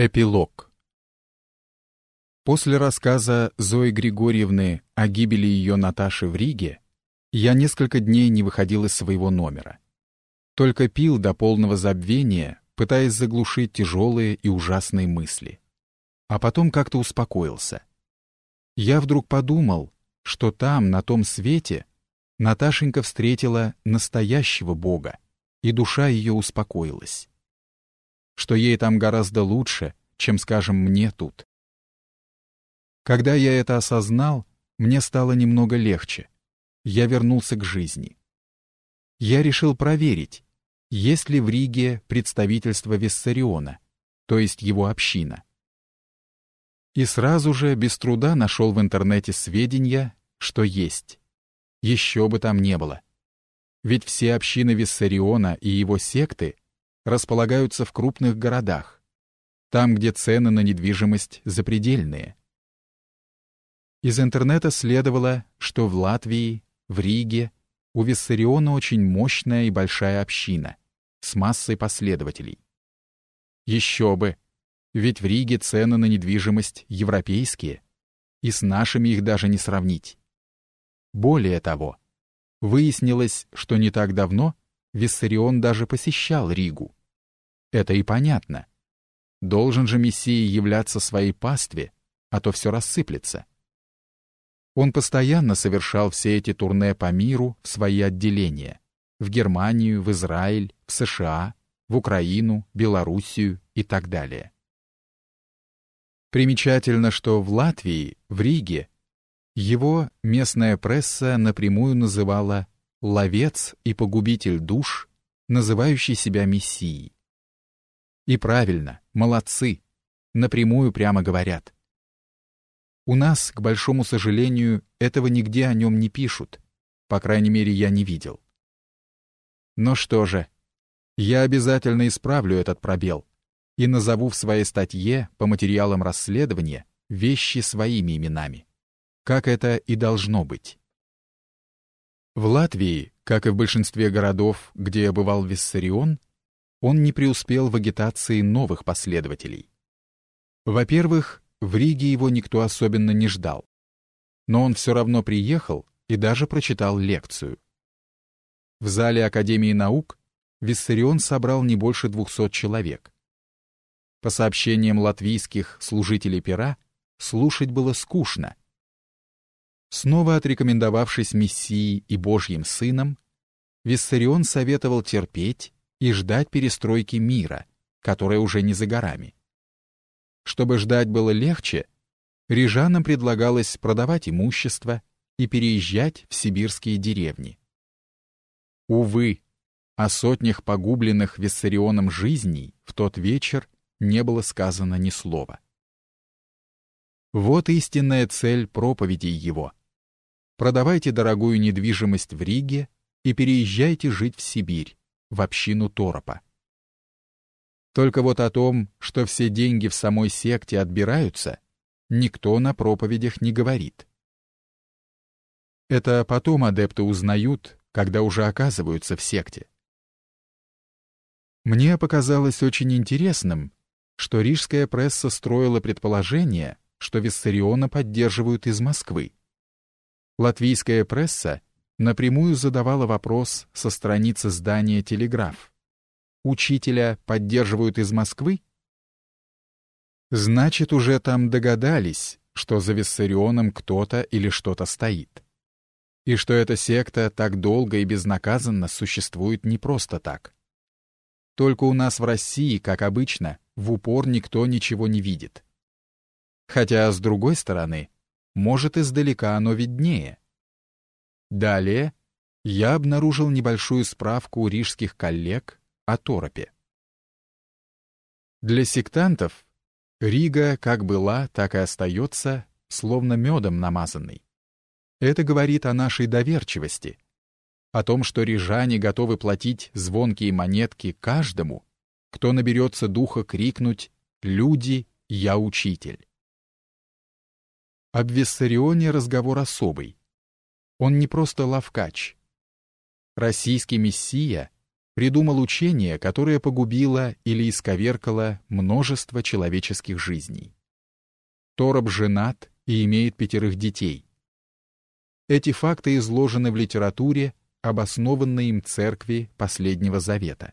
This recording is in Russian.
Эпилог После рассказа Зои Григорьевны о гибели ее Наташи в Риге я несколько дней не выходил из своего номера. Только пил до полного забвения, пытаясь заглушить тяжелые и ужасные мысли. А потом как-то успокоился. Я вдруг подумал, что там, на том свете, Наташенька встретила настоящего Бога, и душа ее успокоилась что ей там гораздо лучше, чем, скажем, мне тут. Когда я это осознал, мне стало немного легче. Я вернулся к жизни. Я решил проверить, есть ли в Риге представительство Виссариона, то есть его община. И сразу же без труда нашел в интернете сведения, что есть. Еще бы там не было. Ведь все общины Виссариона и его секты располагаются в крупных городах, там, где цены на недвижимость запредельные. Из интернета следовало, что в Латвии, в Риге, у Виссариона очень мощная и большая община с массой последователей. Еще бы, ведь в Риге цены на недвижимость европейские, и с нашими их даже не сравнить. Более того, выяснилось, что не так давно Виссарион даже посещал Ригу. Это и понятно. Должен же Мессия являться своей пастве, а то все рассыплется. Он постоянно совершал все эти турне по миру в свои отделения. В Германию, в Израиль, в США, в Украину, Белоруссию и так далее. Примечательно, что в Латвии, в Риге, его местная пресса напрямую называла «ловец и погубитель душ», называющий себя Мессией. И правильно, молодцы. Напрямую прямо говорят. У нас, к большому сожалению, этого нигде о нем не пишут. По крайней мере, я не видел. Но что же, я обязательно исправлю этот пробел и назову в своей статье по материалам расследования вещи своими именами. Как это и должно быть. В Латвии, как и в большинстве городов, где я бывал Виссарион, он не преуспел в агитации новых последователей. Во-первых, в Риге его никто особенно не ждал. Но он все равно приехал и даже прочитал лекцию. В зале Академии наук Виссарион собрал не больше 200 человек. По сообщениям латвийских служителей пера, слушать было скучно. Снова отрекомендовавшись Мессией и Божьим Сыном, Виссарион советовал терпеть и ждать перестройки мира, которая уже не за горами. Чтобы ждать было легче, рижанам предлагалось продавать имущество и переезжать в сибирские деревни. Увы, о сотнях погубленных Виссарионом жизней в тот вечер не было сказано ни слова. Вот истинная цель проповедей его. Продавайте дорогую недвижимость в Риге и переезжайте жить в Сибирь, в общину Торопа. Только вот о том, что все деньги в самой секте отбираются, никто на проповедях не говорит. Это потом адепты узнают, когда уже оказываются в секте. Мне показалось очень интересным, что рижская пресса строила предположение, что Виссариона поддерживают из Москвы. Латвийская пресса напрямую задавала вопрос со страницы здания «Телеграф». Учителя поддерживают из Москвы? Значит, уже там догадались, что за Виссарионом кто-то или что-то стоит. И что эта секта так долго и безнаказанно существует не просто так. Только у нас в России, как обычно, в упор никто ничего не видит. Хотя, с другой стороны, может, издалека оно виднее — Далее я обнаружил небольшую справку у рижских коллег о Торопе. Для сектантов Рига как была, так и остается, словно медом намазанной. Это говорит о нашей доверчивости, о том, что рижане готовы платить звонкие монетки каждому, кто наберется духа крикнуть «Люди, я учитель». Об Виссарионе разговор особый. Он не просто лавкач. Российский мессия придумал учение, которое погубило или исковеркало множество человеческих жизней. Тороб женат и имеет пятерых детей. Эти факты изложены в литературе, обоснованной им церкви Последнего Завета.